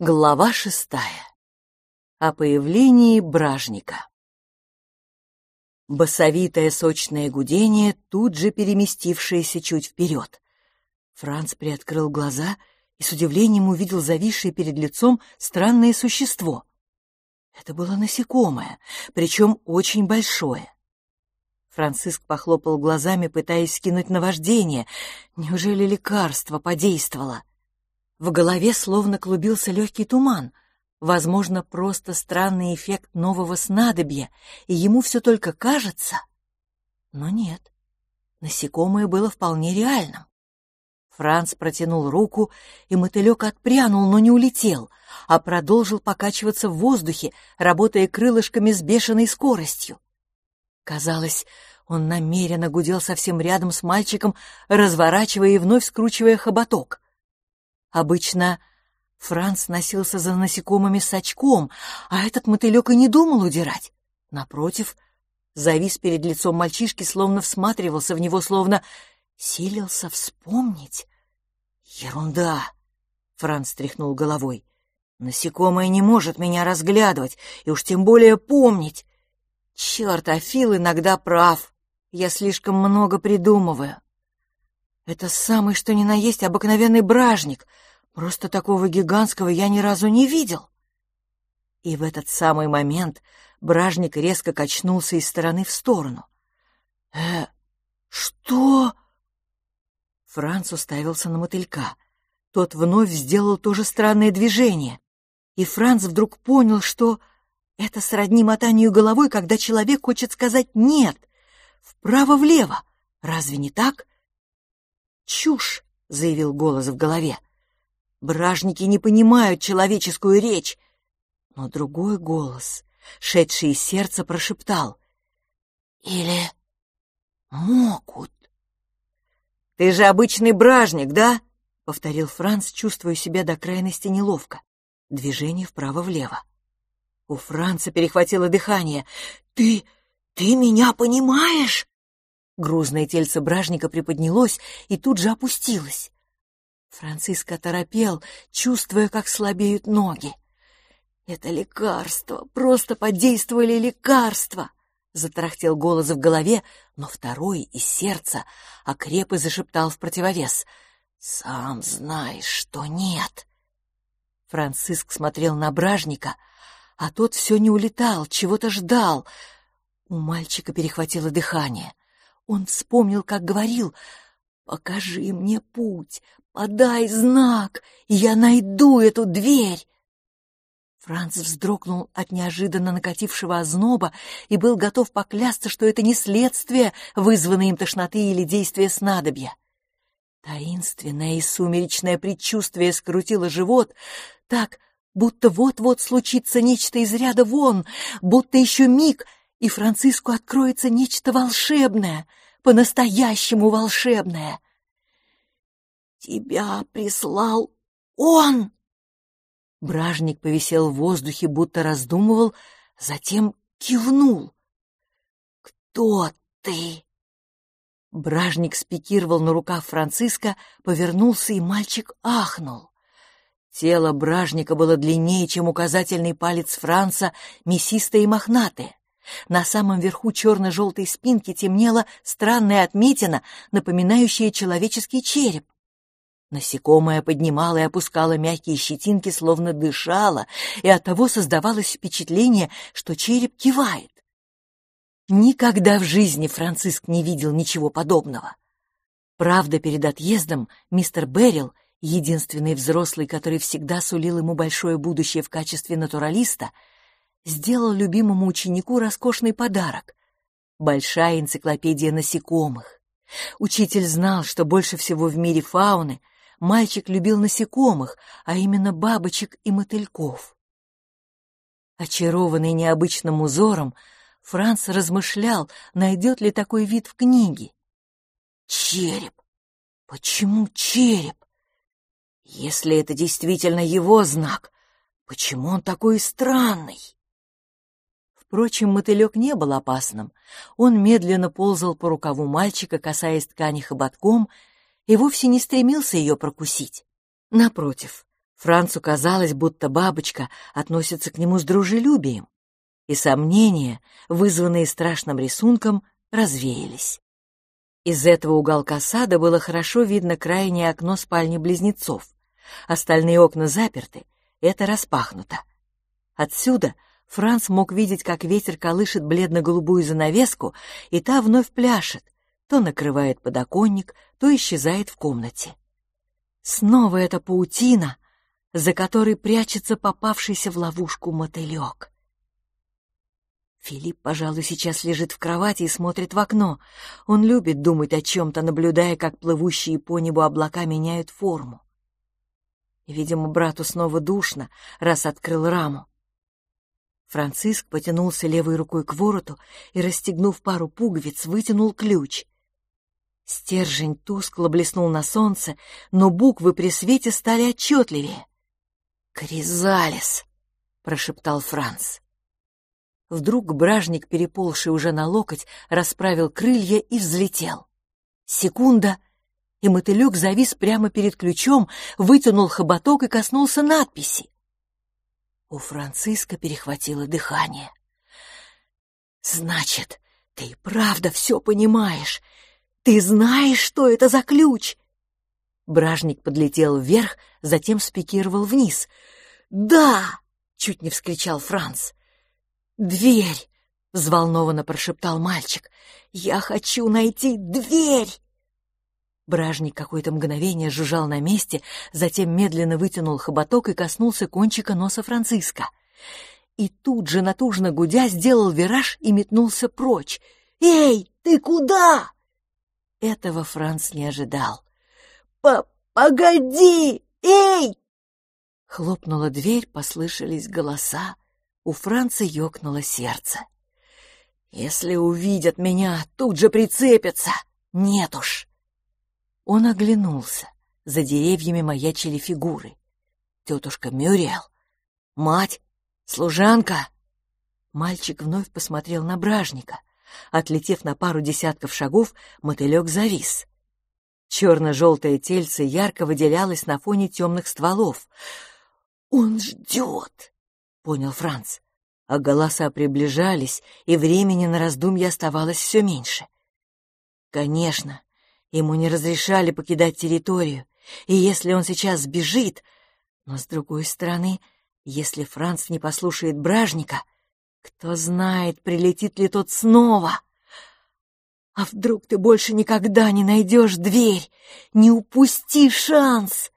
Глава шестая. О появлении бражника. Басовитое сочное гудение, тут же переместившееся чуть вперед. Франц приоткрыл глаза и с удивлением увидел зависшее перед лицом странное существо. Это было насекомое, причем очень большое. Франциск похлопал глазами, пытаясь скинуть наваждение. Неужели лекарство подействовало? В голове словно клубился легкий туман. Возможно, просто странный эффект нового снадобья, и ему все только кажется. Но нет, насекомое было вполне реальным. Франц протянул руку, и мотылек отпрянул, но не улетел, а продолжил покачиваться в воздухе, работая крылышками с бешеной скоростью. Казалось, он намеренно гудел совсем рядом с мальчиком, разворачивая и вновь скручивая хоботок. Обычно Франц носился за насекомыми с очком, а этот мотылек и не думал удирать. Напротив, завис перед лицом мальчишки, словно всматривался в него, словно силился вспомнить. «Ерунда!» — Франц тряхнул головой. «Насекомое не может меня разглядывать, и уж тем более помнить. Черт, а Фил иногда прав. Я слишком много придумываю. Это самый что ни на есть обыкновенный бражник. Просто такого гигантского я ни разу не видел. И в этот самый момент бражник резко качнулся из стороны в сторону. «Э, что?» Франц уставился на мотылька. Тот вновь сделал то же странное движение. И Франц вдруг понял, что это сродни мотанию головой, когда человек хочет сказать «нет», вправо-влево. Разве не так? «Чушь!» — заявил голос в голове. «Бражники не понимают человеческую речь!» Но другой голос, шедший из сердца, прошептал. «Или могут?» «Ты же обычный бражник, да?» — повторил Франц, чувствуя себя до крайности неловко. Движение вправо-влево. У Франца перехватило дыхание. «Ты... ты меня понимаешь?» Грузное тельце бражника приподнялось и тут же опустилось. Франциско торопел, чувствуя, как слабеют ноги. «Это лекарство! Просто подействовали лекарства!» Затарахтел голос в голове, но второй из сердца окреп и зашептал в противовес. «Сам знаешь, что нет!» Франциск смотрел на бражника, а тот все не улетал, чего-то ждал. У мальчика перехватило дыхание. Он вспомнил, как говорил «Покажи мне путь, подай знак, и я найду эту дверь». Франц вздрогнул от неожиданно накатившего озноба и был готов поклясться, что это не следствие, вызванное им тошноты или действия снадобья. Таинственное и сумеречное предчувствие скрутило живот так, будто вот-вот случится нечто из ряда вон, будто еще миг — и Франциску откроется нечто волшебное, по-настоящему волшебное. «Тебя прислал он!» Бражник повисел в воздухе, будто раздумывал, затем кивнул. «Кто ты?» Бражник спикировал на рукав Франциска, повернулся, и мальчик ахнул. Тело бражника было длиннее, чем указательный палец Франца, мясистое и мохнатое. На самом верху черно-желтой спинки темнела странная отметина, напоминающая человеческий череп. Насекомое поднимало и опускало мягкие щетинки, словно дышало, и оттого создавалось впечатление, что череп кивает. Никогда в жизни Франциск не видел ничего подобного. Правда, перед отъездом мистер Беррил, единственный взрослый, который всегда сулил ему большое будущее в качестве натуралиста, сделал любимому ученику роскошный подарок — большая энциклопедия насекомых. Учитель знал, что больше всего в мире фауны мальчик любил насекомых, а именно бабочек и мотыльков. Очарованный необычным узором, Франц размышлял, найдет ли такой вид в книге. Череп! Почему череп? Если это действительно его знак, почему он такой странный? Впрочем, мотылек не был опасным. Он медленно ползал по рукаву мальчика, касаясь ткани хоботком, и вовсе не стремился ее прокусить. Напротив, Францу казалось, будто бабочка относится к нему с дружелюбием, и сомнения, вызванные страшным рисунком, развеялись. Из этого уголка сада было хорошо видно крайнее окно спальни близнецов. Остальные окна заперты, это распахнуто. Отсюда Франц мог видеть, как ветер колышет бледно-голубую занавеску, и та вновь пляшет, то накрывает подоконник, то исчезает в комнате. Снова эта паутина — за которой прячется попавшийся в ловушку мотылек. Филипп, пожалуй, сейчас лежит в кровати и смотрит в окно. Он любит думать о чем-то, наблюдая, как плывущие по небу облака меняют форму. Видимо, брату снова душно, раз открыл раму. Франциск потянулся левой рукой к вороту и, расстегнув пару пуговиц, вытянул ключ. Стержень тускло блеснул на солнце, но буквы при свете стали отчетливее. «Кризалис!» — прошептал Франц. Вдруг бражник, переползший уже на локоть, расправил крылья и взлетел. Секунда, и мотылек завис прямо перед ключом, вытянул хоботок и коснулся надписи. У Франциска перехватило дыхание. «Значит, ты правда все понимаешь. Ты знаешь, что это за ключ?» Бражник подлетел вверх, затем спикировал вниз. «Да!» — чуть не вскричал Франц. «Дверь!» — взволнованно прошептал мальчик. «Я хочу найти дверь!» Бражник какое-то мгновение жужжал на месте, затем медленно вытянул хоботок и коснулся кончика носа Франциска. И тут же, натужно гудя, сделал вираж и метнулся прочь. «Эй, ты куда?» Этого Франц не ожидал. «Погоди! Эй!» Хлопнула дверь, послышались голоса. У Франца ёкнуло сердце. «Если увидят меня, тут же прицепятся! Нет уж!» Он оглянулся. За деревьями маячили фигуры. Тетушка Мюрриел, мать, служанка. Мальчик вновь посмотрел на бражника. Отлетев на пару десятков шагов, мотылек завис. Черно-желтое тельце ярко выделялось на фоне темных стволов. «Он ждет!» — понял Франц. А голоса приближались, и времени на раздумье оставалось все меньше. Конечно, ему не разрешали покидать территорию, и если он сейчас сбежит... Но, с другой стороны, если Франц не послушает бражника, кто знает, прилетит ли тот снова. А вдруг ты больше никогда не найдешь дверь? Не упусти шанс!»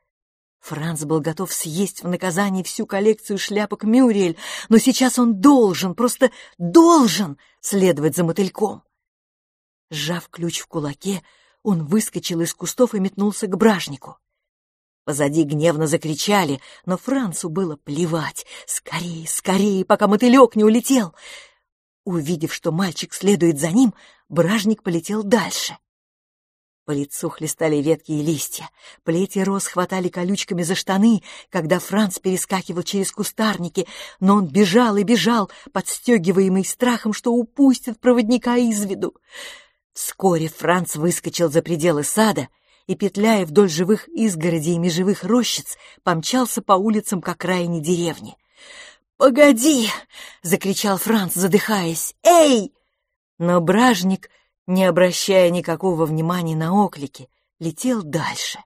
Франц был готов съесть в наказание всю коллекцию шляпок Мюрриэль, но сейчас он должен, просто должен следовать за мотыльком. Сжав ключ в кулаке, он выскочил из кустов и метнулся к бражнику. Позади гневно закричали, но Францу было плевать. Скорее, скорее, пока мотылек не улетел. Увидев, что мальчик следует за ним, бражник полетел дальше. По лицу хлестали ветки и листья, плети роз хватали колючками за штаны, когда Франц перескакивал через кустарники, но он бежал и бежал, подстегиваемый страхом, что упустит проводника из виду. Вскоре Франц выскочил за пределы сада и, петляя вдоль живых изгородей и межевых рощиц, помчался по улицам к окраине деревни. «Погоди!» — закричал Франц, задыхаясь. «Эй!» Но бражник, не обращая никакого внимания на оклики, летел дальше.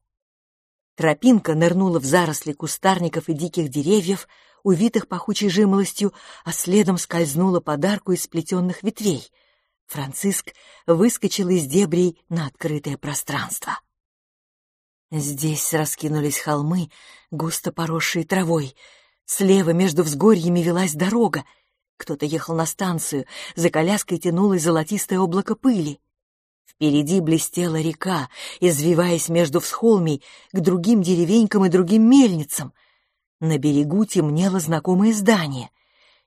Тропинка нырнула в заросли кустарников и диких деревьев, увитых пахучей жимолостью, а следом скользнула подарку из сплетенных ветвей. Франциск выскочил из дебрей на открытое пространство. Здесь раскинулись холмы, густо поросшие травой — Слева между взгорьями велась дорога. Кто-то ехал на станцию, за коляской тянулось золотистое облако пыли. Впереди блестела река, извиваясь между всхолмей к другим деревенькам и другим мельницам. На берегу темнело знакомое здание,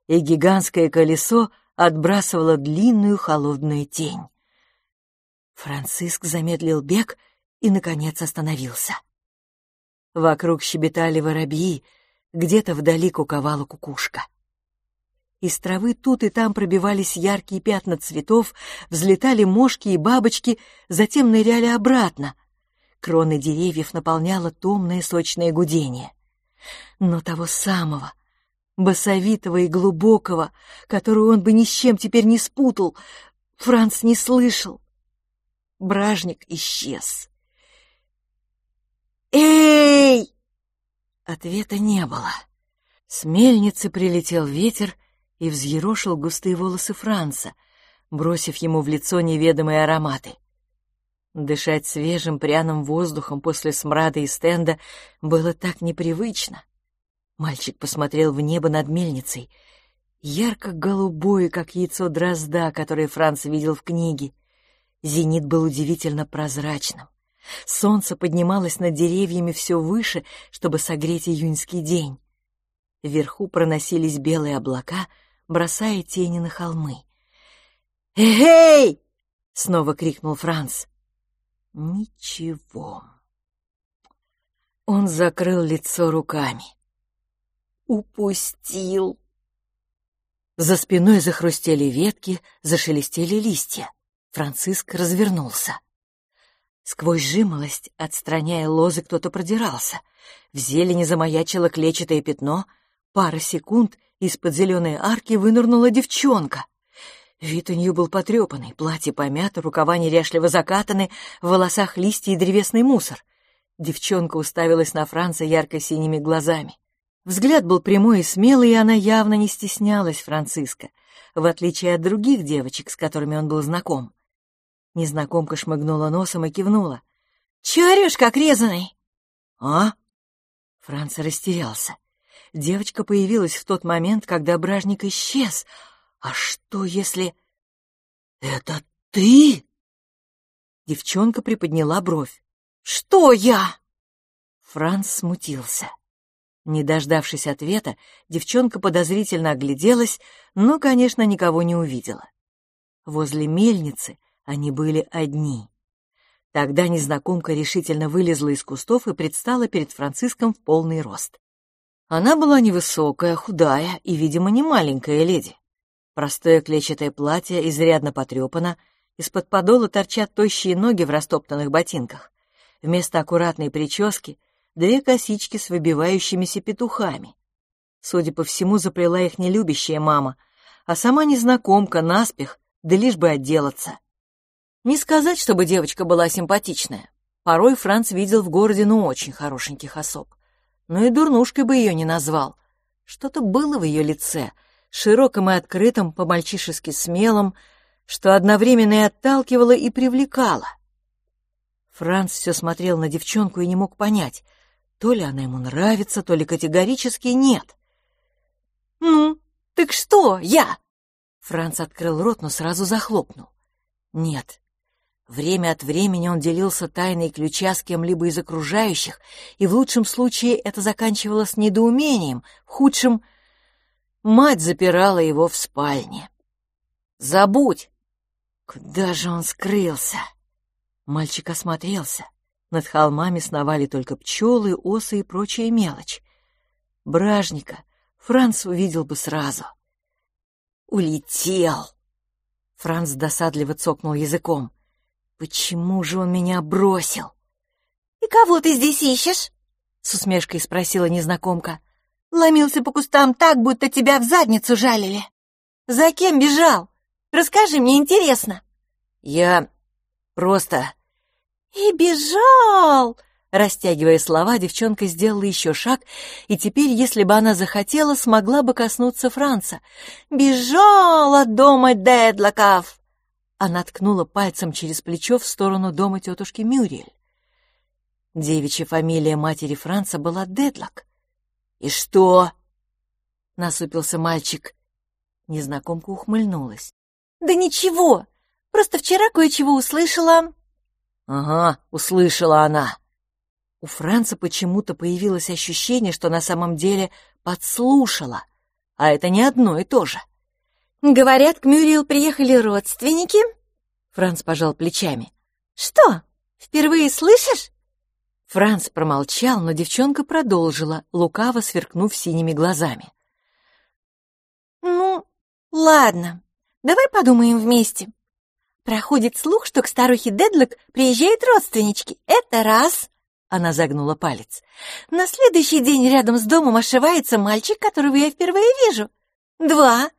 и гигантское колесо отбрасывало длинную холодную тень. Франциск замедлил бег и, наконец, остановился. Вокруг щебетали воробьи, где-то вдали куковала кукушка. Из травы тут и там пробивались яркие пятна цветов, взлетали мошки и бабочки, затем ныряли обратно. Кроны деревьев наполняло томное сочное гудение. но того самого, басовитого и глубокого, которую он бы ни с чем теперь не спутал, Франц не слышал. Бражник исчез. «Эй!» Ответа не было. С мельницы прилетел ветер и взъерошил густые волосы Франца, бросив ему в лицо неведомые ароматы. Дышать свежим пряным воздухом после смрада и стенда было так непривычно. Мальчик посмотрел в небо над мельницей, ярко-голубое, как яйцо дрозда, которое Франц видел в книге. Зенит был удивительно прозрачным. Солнце поднималось над деревьями все выше, чтобы согреть июньский день. Вверху проносились белые облака, бросая тени на холмы. «Эй!» — снова крикнул Франц. Ничего. Он закрыл лицо руками. Упустил. За спиной захрустели ветки, зашелестели листья. Франциск развернулся. Сквозь жимолость, отстраняя лозы, кто-то продирался. В зелени замаячило клетчатое пятно. Пара секунд из-под зеленой арки вынырнула девчонка. Вид у нее был потрепанный, платье помято, рукава неряшливо закатаны, в волосах листья и древесный мусор. Девчонка уставилась на Франца ярко-синими глазами. Взгляд был прямой и смелый, и она явно не стеснялась Франциска, в отличие от других девочек, с которыми он был знаком. Незнакомка шмыгнула носом и кивнула. «Чё орёшь, как резаный?» «А?» Франц растерялся. Девочка появилась в тот момент, когда бражник исчез — «А что, если...» «Это ты?» Девчонка приподняла бровь. «Что я?» Франц смутился. Не дождавшись ответа, девчонка подозрительно огляделась, но, конечно, никого не увидела. Возле мельницы они были одни. Тогда незнакомка решительно вылезла из кустов и предстала перед Франциском в полный рост. Она была невысокая, худая и, видимо, не маленькая леди. Простое клетчатое платье изрядно потрепано, из-под подола торчат тощие ноги в растоптанных ботинках. Вместо аккуратной прически — две косички с выбивающимися петухами. Судя по всему, заплела их нелюбящая мама, а сама незнакомка, наспех, да лишь бы отделаться. Не сказать, чтобы девочка была симпатичная. Порой Франц видел в городе ну очень хорошеньких особ. Но и дурнушкой бы ее не назвал. Что-то было в ее лице — широким и открытым, по-мальчишески смелым, что одновременно и отталкивало, и привлекало. Франц все смотрел на девчонку и не мог понять, то ли она ему нравится, то ли категорически нет. «Ну, так что, я?» Франц открыл рот, но сразу захлопнул. «Нет». Время от времени он делился тайной ключа с кем-либо из окружающих, и в лучшем случае это заканчивалось недоумением, в худшем — Мать запирала его в спальне. «Забудь!» Куда же он скрылся? Мальчик осмотрелся. Над холмами сновали только пчелы, осы и прочая мелочь. Бражника Франц увидел бы сразу. «Улетел!» Франц досадливо цокнул языком. «Почему же он меня бросил?» «И кого ты здесь ищешь?» — с усмешкой спросила незнакомка. Ломился по кустам так, будто тебя в задницу жалили. За кем бежал? Расскажи, мне интересно. Я просто... И бежал! Растягивая слова, девчонка сделала еще шаг, и теперь, если бы она захотела, смогла бы коснуться Франца. «Бежал от дома Дедлоков!» Она ткнула пальцем через плечо в сторону дома тетушки Мюрриэль. Девичья фамилия матери Франца была Дедлок. «И что?» — насупился мальчик. Незнакомка ухмыльнулась. «Да ничего, просто вчера кое-чего услышала». «Ага, услышала она». У Франца почему-то появилось ощущение, что на самом деле подслушала, а это не одно и то же. «Говорят, к Мюрриел приехали родственники?» Франц пожал плечами. «Что, впервые слышишь?» Франц промолчал, но девчонка продолжила, лукаво сверкнув синими глазами. «Ну, ладно, давай подумаем вместе. Проходит слух, что к старухе Дедлок приезжают родственнички. Это раз. Она загнула палец. «На следующий день рядом с домом ошивается мальчик, которого я впервые вижу. Два.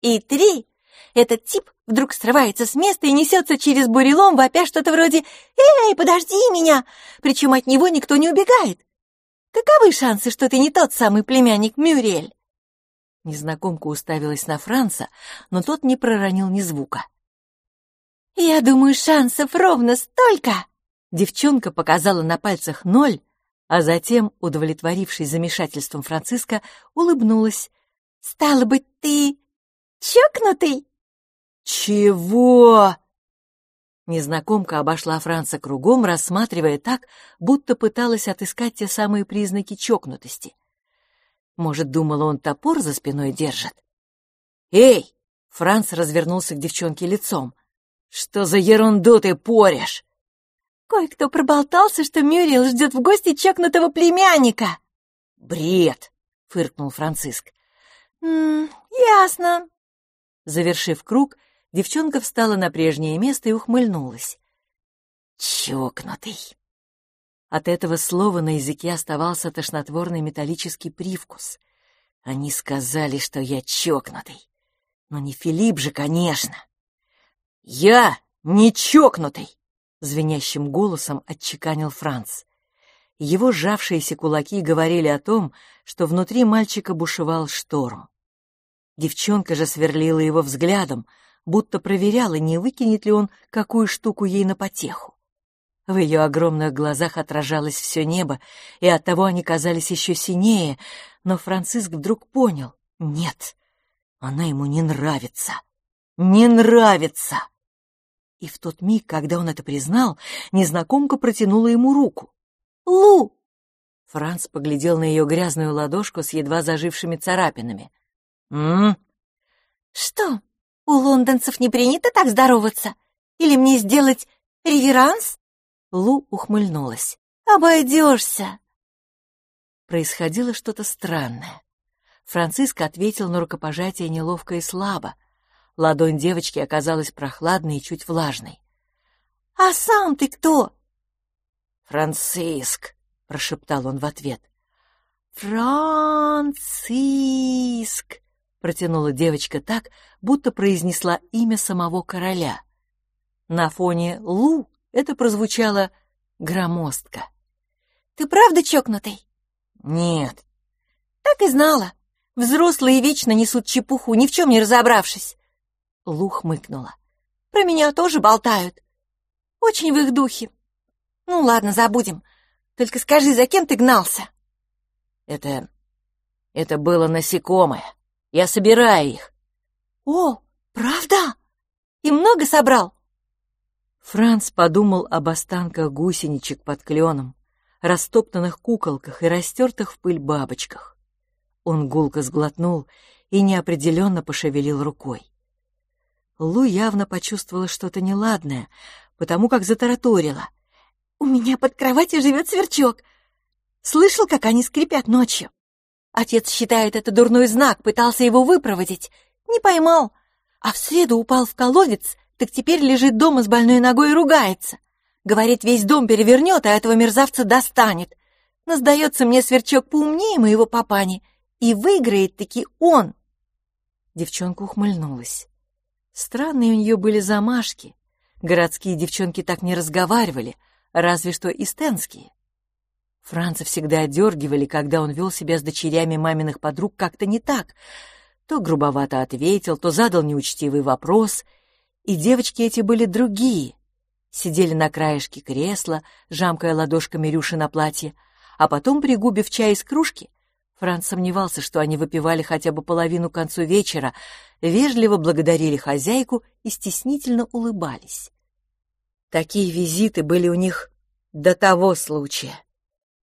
И три. Этот тип вдруг срывается с места и несется через бурелом, вопя что-то вроде «Эй, подожди меня!» Причем от него никто не убегает. Каковы шансы, что ты не тот самый племянник Мюрель?» Незнакомка уставилась на Франца, но тот не проронил ни звука. «Я думаю, шансов ровно столько!» Девчонка показала на пальцах ноль, а затем, удовлетворившись замешательством Франциска, улыбнулась. «Стало быть, ты чокнутый?» «Чего?» Незнакомка обошла Франца кругом, рассматривая так, будто пыталась отыскать те самые признаки чокнутости. Может, думала, он топор за спиной держит? «Эй!» — Франц развернулся к девчонке лицом. «Что за ерунду ты порешь?» «Кое-кто проболтался, что Мюрриел ждет в гости чокнутого племянника». «Бред!» — фыркнул Франциск. «М -м, ясно». Завершив круг, девчонка встала на прежнее место и ухмыльнулась. «Чокнутый». От этого слова на языке оставался тошнотворный металлический привкус. Они сказали, что я чокнутый. Но не Филипп же, конечно. «Я не чокнутый!» — звенящим голосом отчеканил Франц. Его сжавшиеся кулаки говорили о том, что внутри мальчика бушевал шторм. Девчонка же сверлила его взглядом, будто проверяла, не выкинет ли он какую штуку ей на потеху. В ее огромных глазах отражалось все небо, и оттого они казались еще синее, но Франциск вдруг понял — нет, она ему не нравится. Не нравится! И в тот миг, когда он это признал, незнакомка протянула ему руку. «Лу!» Франц поглядел на ее грязную ладошку с едва зажившими царапинами. «М?», «Что, у лондонцев не принято так здороваться? Или мне сделать реверанс?» Лу ухмыльнулась. «Обойдешься!» Происходило что-то странное. Франциск ответил на рукопожатие неловко и слабо. Ладонь девочки оказалась прохладной и чуть влажной. «А сам ты кто?» «Франциск», — прошептал он в ответ. «Франциск», — протянула девочка так, будто произнесла имя самого короля. На фоне «Лу» Это прозвучало громоздко. «Ты правда чокнутый?» «Нет». «Так и знала. Взрослые вечно несут чепуху, ни в чем не разобравшись». Лу хмыкнула. «Про меня тоже болтают. Очень в их духе. Ну ладно, забудем. Только скажи, за кем ты гнался?» «Это... это было насекомое. Я собираю их». «О, правда? И много собрал?» Франц подумал об останках гусеничек под кленом, растоптанных куколках и растертых в пыль бабочках. Он гулко сглотнул и неопределенно пошевелил рукой. Лу явно почувствовала что-то неладное, потому как затараторила. «У меня под кроватью живет сверчок. Слышал, как они скрипят ночью? Отец считает это дурной знак, пытался его выпроводить. Не поймал, а в среду упал в колодец так теперь лежит дома с больной ногой и ругается. Говорит, весь дом перевернет, а этого мерзавца достанет. Но сдается мне сверчок поумнее моего папани, и выиграет-таки он. Девчонка ухмыльнулась. Странные у нее были замашки. Городские девчонки так не разговаривали, разве что истенские. Франца всегда одергивали, когда он вел себя с дочерями маминых подруг как-то не так. То грубовато ответил, то задал неучтивый вопрос — и девочки эти были другие. Сидели на краешке кресла, жамкая ладошками рюши на платье, а потом, пригубив чай из кружки, Франц сомневался, что они выпивали хотя бы половину к концу вечера, вежливо благодарили хозяйку и стеснительно улыбались. Такие визиты были у них до того случая,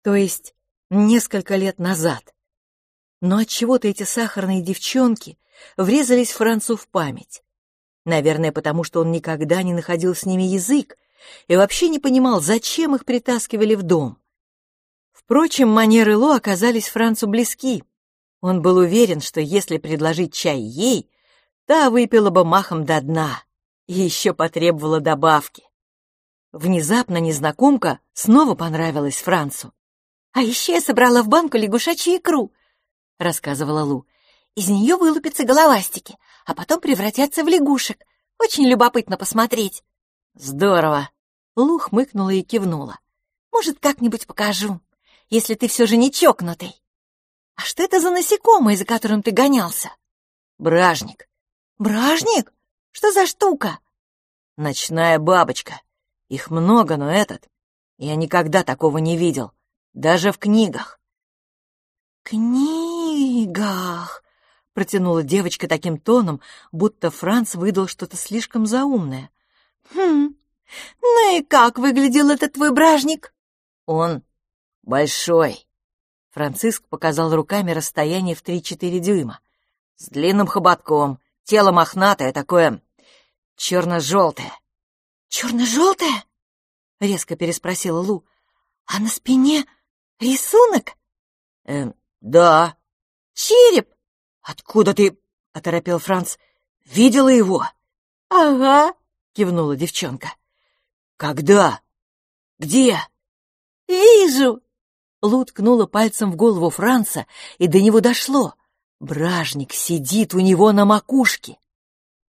то есть несколько лет назад. Но отчего-то эти сахарные девчонки врезались Францу в память. Наверное, потому что он никогда не находил с ними язык и вообще не понимал, зачем их притаскивали в дом. Впрочем, манеры Ло оказались Францу близки. Он был уверен, что если предложить чай ей, та выпила бы махом до дна и еще потребовала добавки. Внезапно незнакомка снова понравилась Францу. «А еще я собрала в банку лягушачью икру», — рассказывала Лу. «Из нее вылупятся головастики, а потом превратятся в лягушек. Очень любопытно посмотреть». «Здорово!» — Лу хмыкнула и кивнула. «Может, как-нибудь покажу, если ты все же не чокнутый. А что это за насекомое, за которым ты гонялся?» «Бражник». «Бражник? Что за штука?» «Ночная бабочка. Их много, но этот... Я никогда такого не видел. Даже в книгах». «Книгах!» — протянула девочка таким тоном, будто Франц выдал что-то слишком заумное. «Хм, ну и как выглядел этот твой бражник?» «Он большой». Франциск показал руками расстояние в три-четыре дюйма. С длинным хоботком, тело мохнатое, такое черно-желтое. «Черно-желтое?» — резко переспросила Лу. «А на спине рисунок?» «Эм, да». «Череп?» «Откуда ты?» — оторопел Франц. «Видела его?» «Ага», — кивнула девчонка. «Когда? Где?» «Вижу!» Лу ткнула пальцем в голову Франца, и до него дошло. Бражник сидит у него на макушке.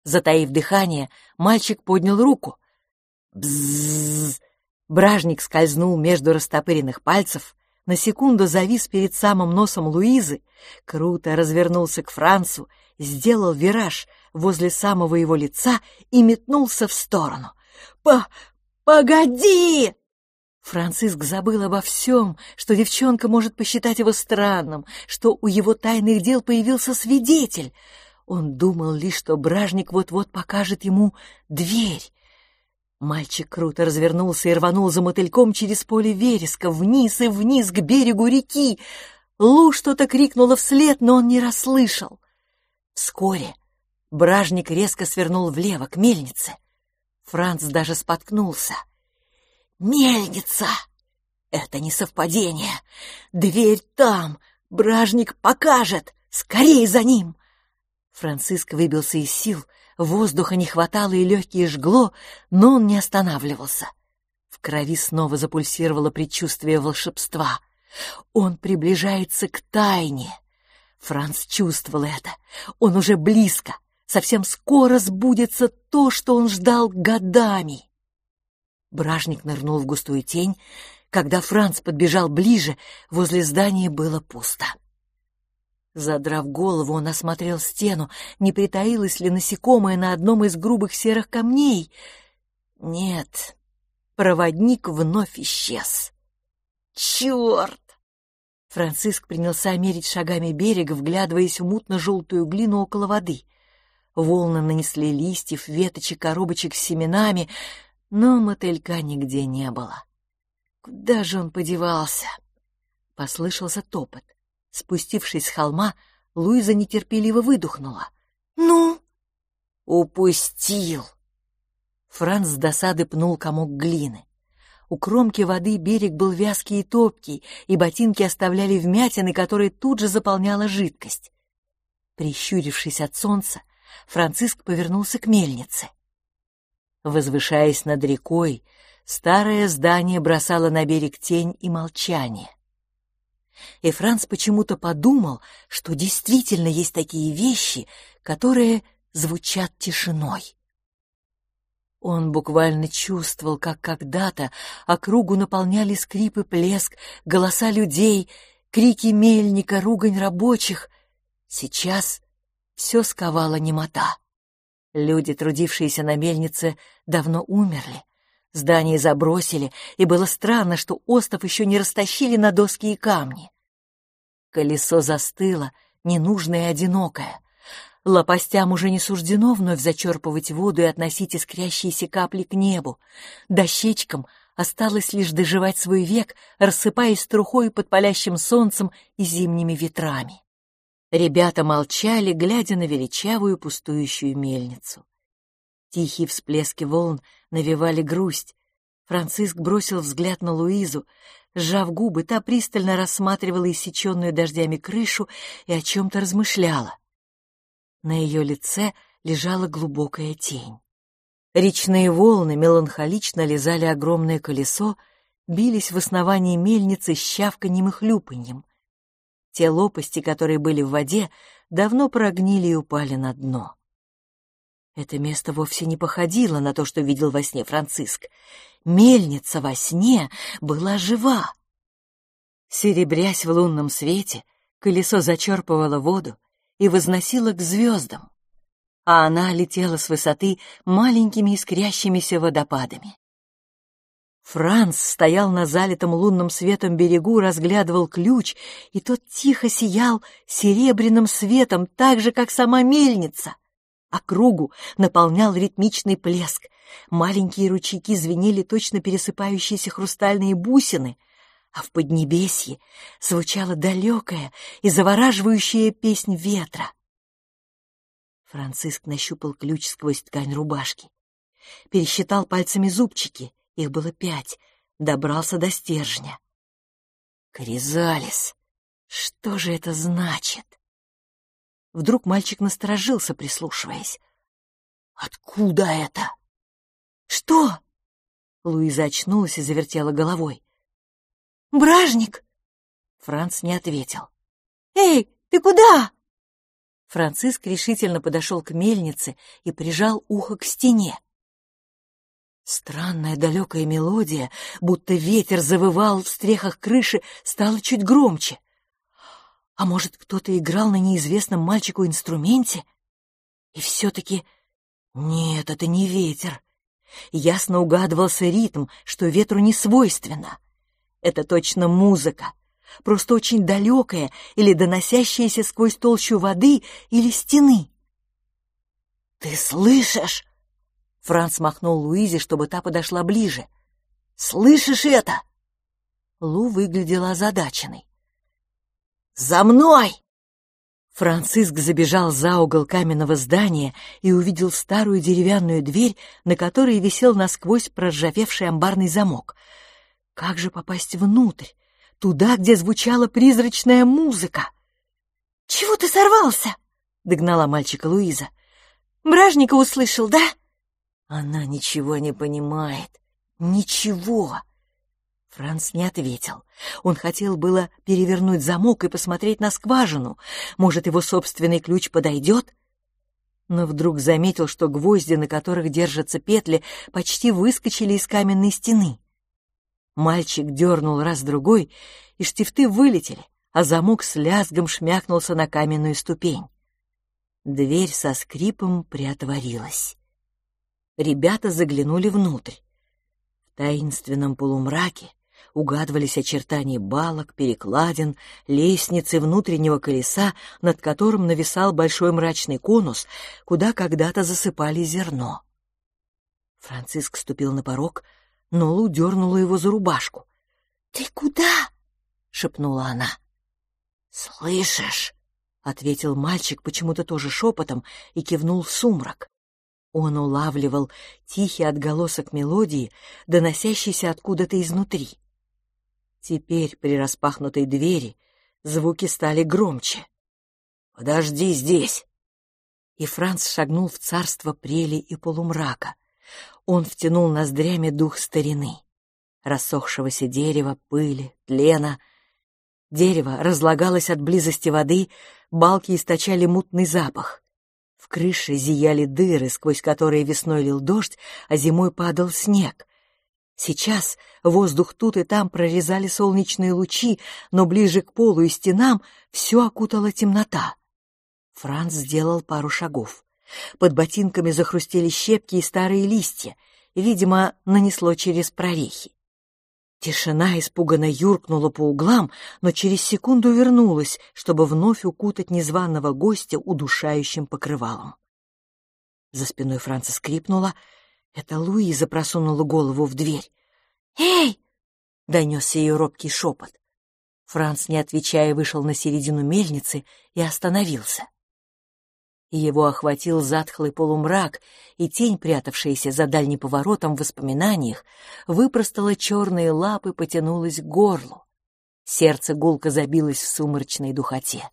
Затаив дыхание, мальчик поднял руку. Бззз! Бражник скользнул между растопыренных пальцев, на секунду завис перед самым носом Луизы, круто развернулся к Францу, сделал вираж возле самого его лица и метнулся в сторону. «По... погоди!» Франциск забыл обо всем, что девчонка может посчитать его странным, что у его тайных дел появился свидетель. Он думал лишь, что бражник вот-вот покажет ему дверь. Мальчик круто развернулся и рванул за мотыльком через поле вереска, вниз и вниз к берегу реки. Лу что-то крикнула вслед, но он не расслышал. Вскоре бражник резко свернул влево, к мельнице. Франц даже споткнулся. «Мельница!» «Это не совпадение! Дверь там! Бражник покажет! Скорей за ним!» Франциск выбился из сил, воздуха не хватало и легкие жгло, но он не останавливался. В крови снова запульсировало предчувствие волшебства. Он приближается к тайне. Франц чувствовал это. Он уже близко. Совсем скоро сбудется то, что он ждал годами. Бражник нырнул в густую тень. Когда Франц подбежал ближе, возле здания было пусто. Задрав голову, он осмотрел стену, не притаилось ли насекомое на одном из грубых серых камней. Нет, проводник вновь исчез. Черт! Франциск принялся мерить шагами берег, вглядываясь в мутно-желтую глину около воды. Волны нанесли листьев, веточек, коробочек с семенами — но мотылька нигде не было. Куда же он подевался? Послышался топот. Спустившись с холма, Луиза нетерпеливо выдохнула. «Ну?» «Упустил!» Франц с досады пнул комок глины. У кромки воды берег был вязкий и топкий, и ботинки оставляли вмятины, которые тут же заполняла жидкость. Прищурившись от солнца, Франциск повернулся к мельнице. Возвышаясь над рекой, старое здание бросало на берег тень и молчание. И Франц почему-то подумал, что действительно есть такие вещи, которые звучат тишиной. Он буквально чувствовал, как когда-то округу наполняли скрипы плеск, голоса людей, крики мельника, ругань рабочих. Сейчас все сковала немота. Люди, трудившиеся на мельнице, давно умерли. Здание забросили, и было странно, что остов еще не растащили на доски и камни. Колесо застыло, ненужное и одинокое. Лопастям уже не суждено вновь зачерпывать воду и относить искрящиеся капли к небу. Дощечкам осталось лишь доживать свой век, рассыпаясь трухой под палящим солнцем и зимними ветрами. Ребята молчали, глядя на величавую пустующую мельницу. Тихие всплески волн навевали грусть. Франциск бросил взгляд на Луизу. Сжав губы, та пристально рассматривала иссеченную дождями крышу и о чем-то размышляла. На ее лице лежала глубокая тень. Речные волны меланхолично лизали огромное колесо, бились в основании мельницы с щавканьем и хлюпаньем. Те лопасти, которые были в воде, давно прогнили и упали на дно. Это место вовсе не походило на то, что видел во сне Франциск. Мельница во сне была жива. Серебрясь в лунном свете, колесо зачерпывало воду и возносило к звездам, а она летела с высоты маленькими искрящимися водопадами. Франц стоял на залитом лунным светом берегу, разглядывал ключ, и тот тихо сиял серебряным светом, так же, как сама мельница. А кругу наполнял ритмичный плеск. Маленькие ручейки звенели точно пересыпающиеся хрустальные бусины, а в Поднебесье звучала далекая и завораживающая песнь ветра. Франциск нащупал ключ сквозь ткань рубашки. Пересчитал пальцами зубчики, их было пять, добрался до стержня. Кризалис, что же это значит? Вдруг мальчик насторожился, прислушиваясь. «Откуда это?» «Что?» Луиза очнулась и завертела головой. «Бражник!» Франц не ответил. «Эй, ты куда?» Франциск решительно подошел к мельнице и прижал ухо к стене. Странная далекая мелодия, будто ветер завывал в стрехах крыши, стала чуть громче. А может, кто-то играл на неизвестном мальчику инструменте? И все-таки... Нет, это не ветер. Ясно угадывался ритм, что ветру не свойственно. Это точно музыка, просто очень далекая или доносящаяся сквозь толщу воды или стены. «Ты слышишь?» Франц махнул Луизе, чтобы та подошла ближе. «Слышишь это?» Лу выглядела озадаченной. «За мной!» Франциск забежал за угол каменного здания и увидел старую деревянную дверь, на которой висел насквозь проржавевший амбарный замок. Как же попасть внутрь, туда, где звучала призрачная музыка? «Чего ты сорвался?» — догнала мальчика Луиза. «Бражника услышал, да?» Она ничего не понимает. Ничего. Франц не ответил. Он хотел было перевернуть замок и посмотреть на скважину. Может, его собственный ключ подойдет? Но вдруг заметил, что гвозди, на которых держатся петли, почти выскочили из каменной стены. Мальчик дернул раз-другой, и штифты вылетели, а замок с лязгом шмякнулся на каменную ступень. Дверь со скрипом приотворилась ребята заглянули внутрь. В таинственном полумраке угадывались очертания балок, перекладин, лестницы внутреннего колеса, над которым нависал большой мрачный конус, куда когда-то засыпали зерно. Франциск ступил на порог, но Лу дернула его за рубашку. — Ты куда? — шепнула она. — Слышишь? — ответил мальчик почему-то тоже шепотом и кивнул в сумрак. Он улавливал тихий отголосок мелодии, доносящийся откуда-то изнутри. Теперь при распахнутой двери звуки стали громче. «Подожди здесь!» И Франц шагнул в царство прели и полумрака. Он втянул ноздрями дух старины, рассохшегося дерева, пыли, тлена. Дерево разлагалось от близости воды, балки источали мутный запах. В крыше зияли дыры, сквозь которые весной лил дождь, а зимой падал снег. Сейчас воздух тут и там прорезали солнечные лучи, но ближе к полу и стенам все окутала темнота. Франц сделал пару шагов. Под ботинками захрустели щепки и старые листья. Видимо, нанесло через прорехи. Тишина испуганно юркнула по углам, но через секунду вернулась, чтобы вновь укутать незваного гостя удушающим покрывалом. За спиной Франца скрипнула. Это Луиза просунула голову в дверь. «Эй!» — донесся ее робкий шепот. Франц, не отвечая, вышел на середину мельницы и остановился его охватил затхлый полумрак, и тень, прятавшаяся за дальним поворотом в воспоминаниях, выпростала черные лапы, потянулась к горлу. Сердце гулко забилось в сумрачной духоте.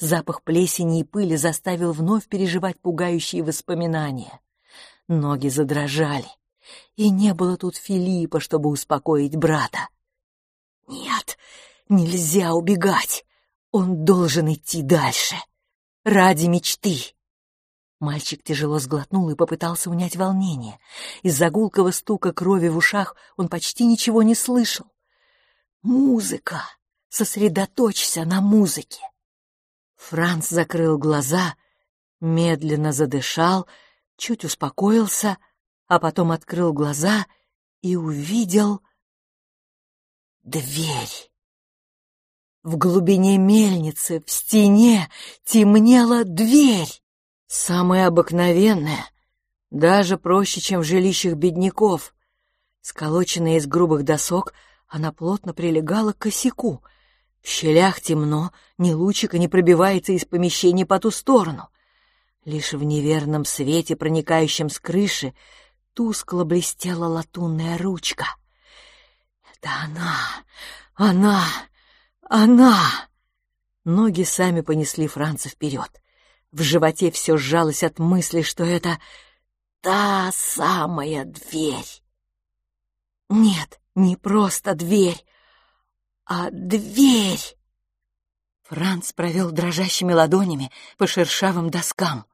Запах плесени и пыли заставил вновь переживать пугающие воспоминания. ноги задрожали. И не было тут Филиппа, чтобы успокоить брата. Нет, нельзя убегать. Он должен идти дальше. Ради мечты. Мальчик тяжело сглотнул и попытался унять волнение. Из-за гулкого стука крови в ушах он почти ничего не слышал. Музыка! Сосредоточься на музыке! Франц закрыл глаза, медленно задышал, чуть успокоился, а потом открыл глаза и увидел дверь. В глубине мельницы, в стене, темнела дверь. Самая обыкновенная, даже проще, чем в жилищах бедняков. Сколоченная из грубых досок, она плотно прилегала к косяку. В щелях темно, ни лучика не пробивается из помещения по ту сторону. Лишь в неверном свете, проникающем с крыши, тускло блестела латунная ручка. «Это она! Она! Она!» Ноги сами понесли Франца вперед. В животе все сжалось от мысли, что это та самая дверь. Нет, не просто дверь, а дверь. Франц провел дрожащими ладонями по шершавым доскам.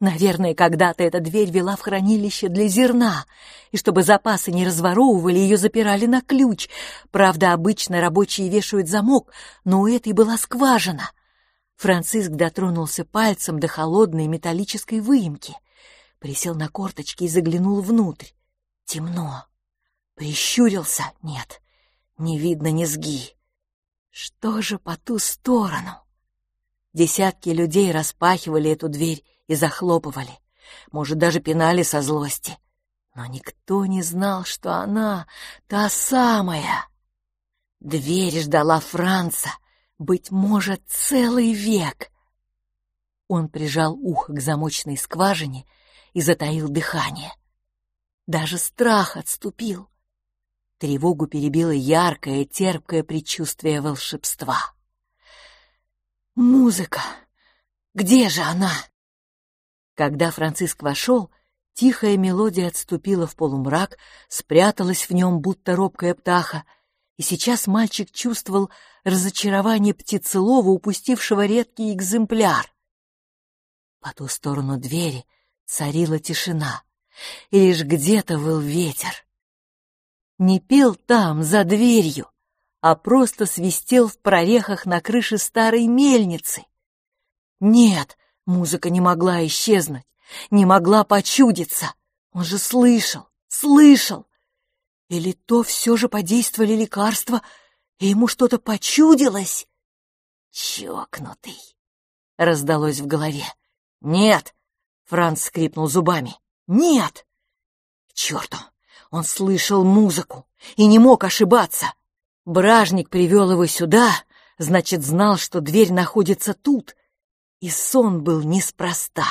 Наверное, когда-то эта дверь вела в хранилище для зерна, и чтобы запасы не разворовывали, ее запирали на ключ. Правда, обычно рабочие вешают замок, но у этой была скважина. Франциск дотронулся пальцем до холодной металлической выемки, присел на корточки и заглянул внутрь. Темно. Прищурился. Нет, не видно низги. Что же по ту сторону? Десятки людей распахивали эту дверь и захлопывали. Может, даже пинали со злости. Но никто не знал, что она та самая. Дверь ждала Франца — быть может, целый век. Он прижал ухо к замочной скважине и затаил дыхание. Даже страх отступил. Тревогу перебило яркое, терпкое предчувствие волшебства. «Музыка! Где же она?» Когда Франциск вошел, тихая мелодия отступила в полумрак, спряталась в нем, будто робкая птаха, и сейчас мальчик чувствовал разочарование птицелова, упустившего редкий экземпляр. По ту сторону двери царила тишина, и лишь где-то выл ветер. Не пел там, за дверью, а просто свистел в прорехах на крыше старой мельницы. Нет, музыка не могла исчезнуть, не могла почудиться. Он же слышал, слышал. Или то все же подействовали лекарства, и ему что-то почудилось? Чокнутый. Раздалось в голове. Нет! Франц скрипнул зубами. Нет! К черту! Он слышал музыку и не мог ошибаться. Бражник привел его сюда, значит, знал, что дверь находится тут. И сон был неспроста.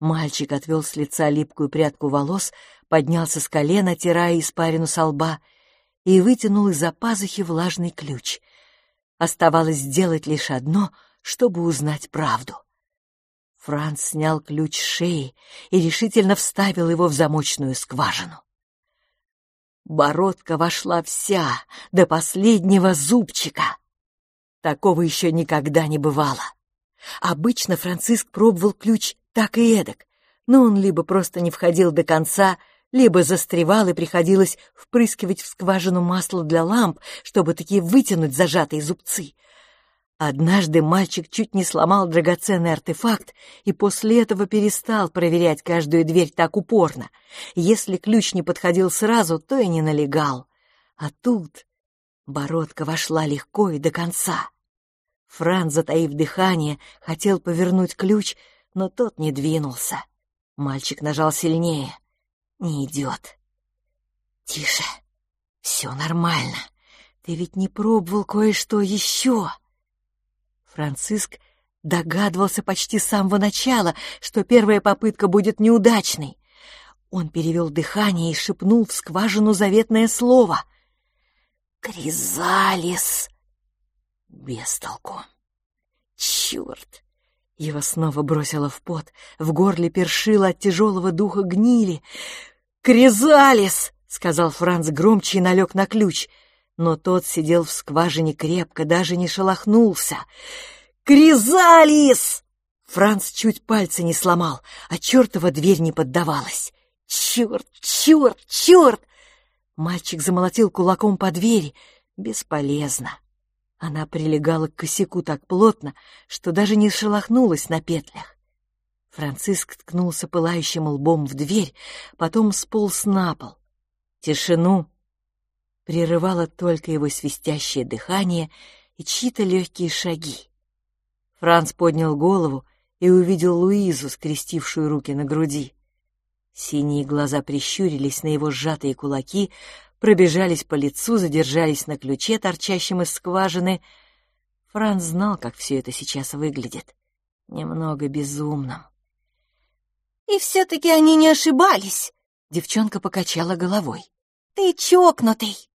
Мальчик отвел с лица липкую прядку волос, поднялся с колена, тирая испарину со лба, и вытянул из-за пазухи влажный ключ. Оставалось сделать лишь одно, чтобы узнать правду. Франц снял ключ с шеи и решительно вставил его в замочную скважину. Бородка вошла вся, до последнего зубчика. Такого еще никогда не бывало. Обычно Франциск пробовал ключ так и эдак, но он либо просто не входил до конца, либо застревал и приходилось впрыскивать в скважину масло для ламп, чтобы таки вытянуть зажатые зубцы. Однажды мальчик чуть не сломал драгоценный артефакт и после этого перестал проверять каждую дверь так упорно. Если ключ не подходил сразу, то и не налегал. А тут бородка вошла легко и до конца. Франц, затаив дыхание, хотел повернуть ключ, но тот не двинулся. Мальчик нажал сильнее. Не идет. Тише. Все нормально. Ты ведь не пробовал кое-что еще. Франциск догадывался почти с самого начала, что первая попытка будет неудачной. Он перевел дыхание и шепнул в скважину заветное слово. «Кризалис!» Без толку. Черт! Его снова бросило в пот, в горле першило от тяжелого духа гнили. «Кризалис!» — сказал Франц громче и налег на ключ, но тот сидел в скважине крепко, даже не шелохнулся. «Кризалис!» Франц чуть пальцы не сломал, а чертова дверь не поддавалась. «Черт, черт, черт!» Мальчик замолотил кулаком по двери. Бесполезно. Она прилегала к косяку так плотно, что даже не шелохнулась на петлях. Франциск ткнулся пылающим лбом в дверь, потом сполз на пол. Тишину прерывало только его свистящее дыхание и чьи-то легкие шаги. Франц поднял голову и увидел Луизу, скрестившую руки на груди. Синие глаза прищурились на его сжатые кулаки, пробежались по лицу, задержались на ключе, торчащем из скважины. Франц знал, как все это сейчас выглядит. Немного безумным. «И все-таки они не ошибались!» Девчонка покачала головой. «Ты чокнутый!»